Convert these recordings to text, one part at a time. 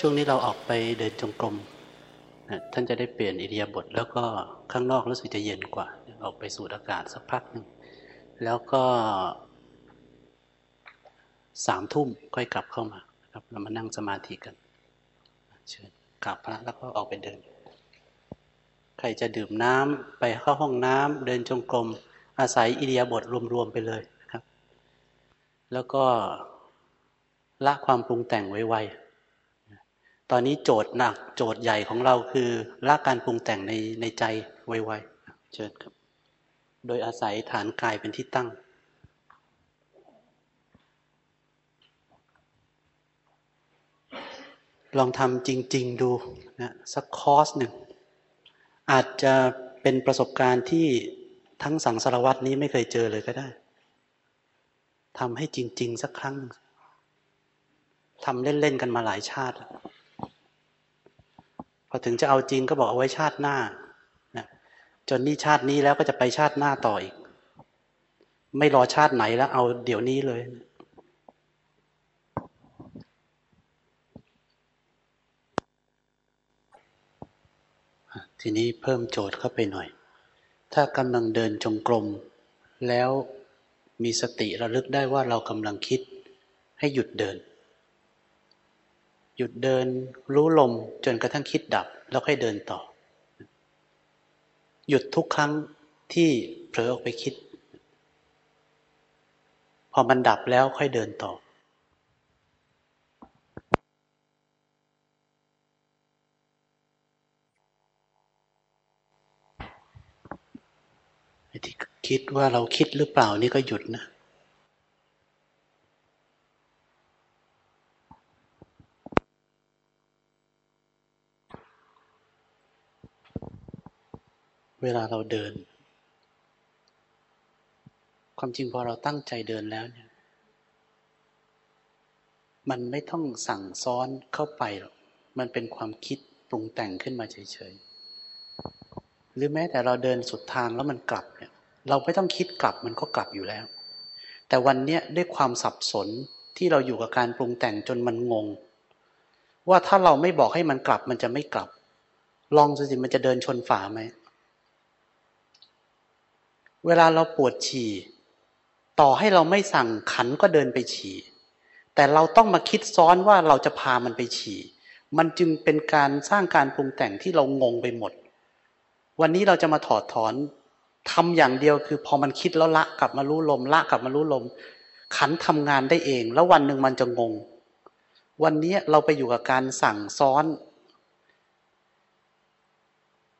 ช่วงนี้เราออกไปเดินจงกรมนะท่านจะได้เปลี่ยนอิริยบถแล้วก็ข้างนอกรู้สึกจะเย็นกว่า ออกไปสูดอากาศสักพักหนึ่งแล้วก็สามทุ่มค่อยกลับเข้ามาครับเรามานั่งสมาธิกันเชิญกลับพระแล้วก็ออกไปเดิน ใครจะดื่มน้ำไปเข้าห้องน้ำเดินจงกรมอาศัยอิริยบถรวมๆไปเลยครับ แล้วก็ละความปรุงแต่งไวๆ ตอนนี้โจทย์หนักโจทย์ใหญ่ของเราคือละการปรุงแต่งในในใจไวๆเชิญครับ โดยอาศัยฐานกายเป็นที่ตั้งลองทำจริง ๆ ดูนะสักคอร์สหนึ่ง อาจจะเป็นประสบการณ์ที่ทั้งสังสารวัตนี้ไม่เคยเจอเลยก็ได้ทำให้จริง ๆ สักครั้งทำเล่น ๆ กันมาหลายชาติ อถึงจะเอาจริงก็บอกเอาไว้ชาติหน้านะจนนี่ชาตินี้แล้วก็จะไปชาติหน้าต่ออีก ไม่รอชาติไหนแล้ว เอาเดี๋ยวนี้เลยทีนี้เพิ่มโจทย์เข้าไปหน่อย ถ้ากำลังเดินจงกรม แล้วมีสติระลึกได้ว่าเรากำลังคิดให้หยุดเดิน หยุดเดินรู้ลมจนกระทั่งคิดดับ แล้วค่อยเดินต่อ หยุดทุกครั้งที่เผลอออกไปคิด พอมันดับแล้วค่อยเดินต่อที่คิดว่าเราคิดหรือเปล่านี่ก็หยุดนะ วลาเราเดิน ความจริงพอเราตั้งใจเดินแล้วเนี่ย มันไม่ต้องสั่งซ้อนเข้าไปหรอก มันเป็นความคิดปรุงแต่งขึ้นมาเฉยๆ หรือแม้แต่เราเดินสุดทางแล้วมันกลับเนี่ย เราไม่ต้องคิดกลับมันก็กลับอยู่แล้ว แต่วันเนี้ยด้วยความสับสนที่เราอยู่กับการปรุงแต่งจนมันงง ว่าถ้าเราไม่บอกให้มันกลับมันจะไม่กลับ ลองสิมันจะเดินชนฝาไหม เวลาเราปวดฉี่ ต่อให้เราไม่สั่งขันก็เดินไปฉี่ แต่เราต้องมาคิดซ้อนว่าเราจะพามันไปฉี่ มันจึงเป็นการสร้างการปรุงแต่งที่เรางงไปหมด วันนี้เราจะมาถอดถอนทำอย่างเดียวคือพอมันคิดแล้วละกลับมารู้ลมละกลับมารู้ลม ขันทำงานได้เอง แล้ววันหนึ่งมันจะงง วันนี้เราไปอยู่กับการสั่งซ้อน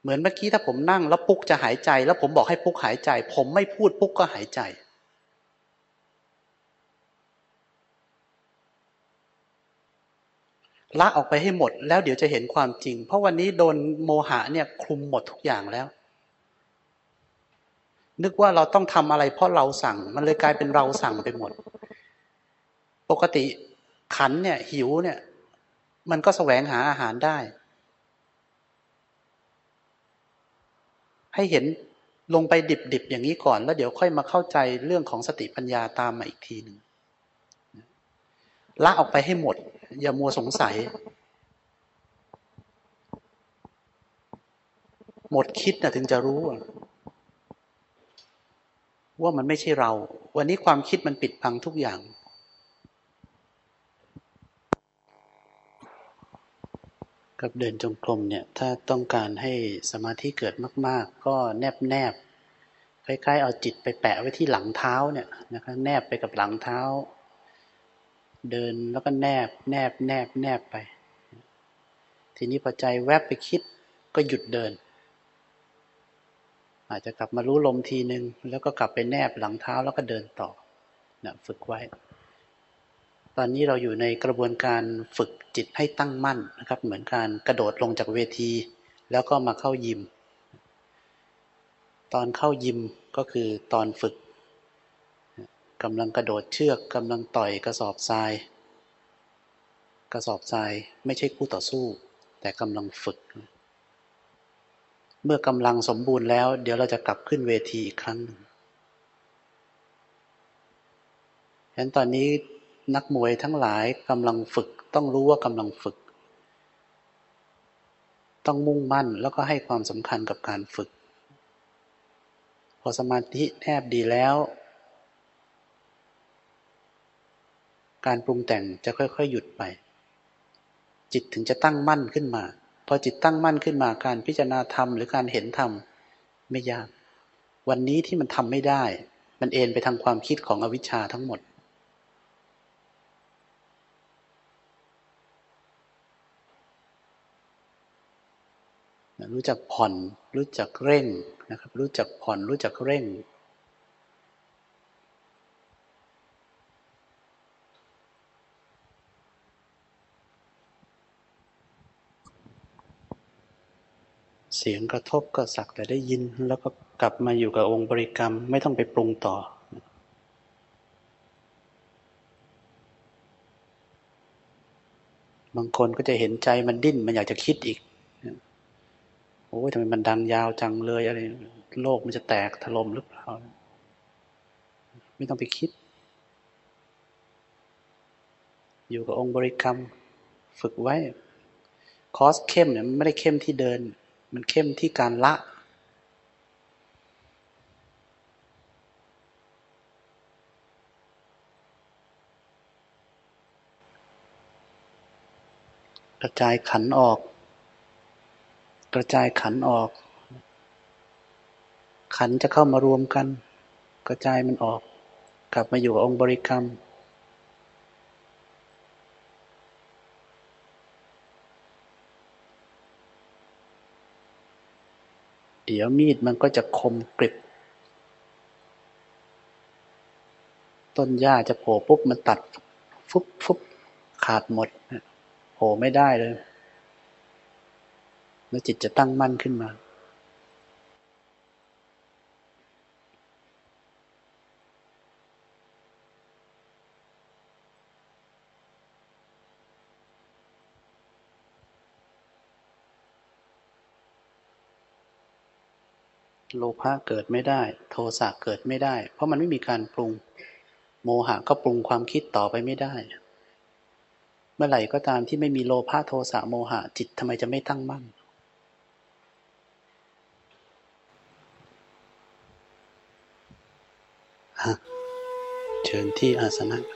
เหมือนเมื่อกี้ถ้าผมนั่งแล้วปุ๊กจะหายใจ แล้วผมบอกให้ปุ๊กหายใจ ผมไม่พูดปุ๊กก็หายใจ ละออกไปให้หมดแล้วเดี๋ยวจะเห็นความจริง เพราะวันนี้โดนโมหะเนี่ยคลุมหมดทุกอย่างแล้ว นึกว่าเราต้องทำอะไรเพราะเราสั่ง มันเลยกลายเป็นเราสั่งไปหมด ปกติขันเนี่ยหิวเนี่ย มันก็แสวงหาอาหารได้ ให้เห็นลงไปดิบๆอย่างนี้ก่อน แล้วเดี๋ยวค่อยมาเข้าใจเรื่องของสติปัญญาตามมาอีกทีหนึ่งละออกไปให้หมด อย่ามัวสงสัย หมดคิดนะถึงจะรู้ ว่ามันไม่ใช่เรา วันนี้ความคิดมันปิดพังทุกอย่าง กับเดินจงกรมเนี่ยถ้าต้องการให้สมาธิเกิดมาก ๆ ก็แนบแนบคล้ายๆเอาจิตไปแปะไว้ที่หลังเท้าเนี่ยนะคะแนบไปกับหลังเท้า เดินแล้วก็แนบแนบแนบแนบไป ทีนี้พอใจแวบไปคิดก็หยุดเดิน อาจจะกลับมารู้ลมทีหนึ่งแล้วก็กลับไปแนบหลังเท้าแล้วก็เดินต่อนะฝึกไว้ ตอนนี้เราอยู่ในกระบวนการฝึกจิตให้ตั้งมั่นนะครับ เหมือนการกระโดดลงจากเวที แล้วก็มาเข้ายิม ตอนเข้ายิมก็คือตอนฝึกกำลังกระโดดเชือกกำลังต่อยกระสอบทราย กระสอบทรายไม่ใช่คู่ต่อสู้ แต่กำลังฝึก เมื่อกำลังสมบูรณ์แล้ว เดี๋ยวเราจะกลับขึ้นเวทีอีกครั้งหนึ่งฉะนั้นตอนนี้ นักมวยทั้งหลายกำลังฝึก ต้องรู้ว่ากำลังฝึก ต้องมุ่งมั่นแล้วก็ให้ความสำคัญกับการฝึก พอสมาธิแนบดีแล้ว การปรุงแต่งจะค่อยๆ หยุดไป จิตถึงจะตั้งมั่นขึ้นมา พอจิตตั้งมั่นขึ้นมาการพิจารณาธรรมหรือการเห็นธรรมไม่ยาก วันนี้ที่มันทำไม่ได้ มันเอ็นไปทางความคิดของอวิชชาทั้งหมด รู้จักผ่อน รู้จักเร่งนะครับ รู้จักผ่อน รู้จักเร่ง เสียงกระทบก็สักแต่ได้ยิน แล้วก็กลับมาอยู่กับองค์บริกรรม ไม่ต้องไปปรุงต่อบางคนก็จะเห็นใจมันดิ้น มันอยากจะคิดอีก โอ้ยทำไมมันดังยาวจังเลยอะไรโลกมันจะแตกถล่มหรือเปล่า ไม่ต้องไปคิด อยู่กับองค์บริกรรม ฝึกไว้ คอสเข้มเนี่ยมันไม่ได้เข้มที่เดิน มันเข้มที่การละกระจายขันออก กระจายขันออก ขันจะเข้ามารวมกัน กระจายมันออก กลับมาอยู่กับองค์บริกรรม เดี๋ยวมีดมันก็จะคมกริบ ต้นหญ้าจะโผล่ปุ๊บมันตัด ฟุบฟุบขาดหมดโผล่ไม่ได้เลย แล้วจิตจะตั้งมั่นขึ้นมาโลภะเกิดไม่ได้ โทสะเกิดไม่ได้ เพราะมันไม่มีการปรุง โมหะก็ปรุงความคิดต่อไปไม่ได้ เมื่อไหร่ก็ตามที่ไม่มีโลภะโทสะโมหะจิตทำไมจะไม่ตั้งมั่น เชิญที่อาสนะ